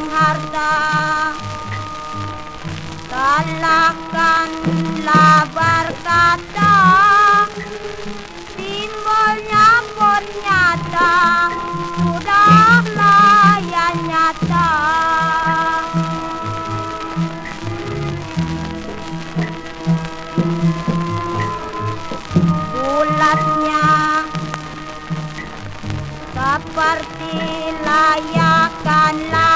yang harta Kalahkanlah berkata Simbolnya pun nyata Mudahlah yang nyata. Bulatnya Seperti layakanlah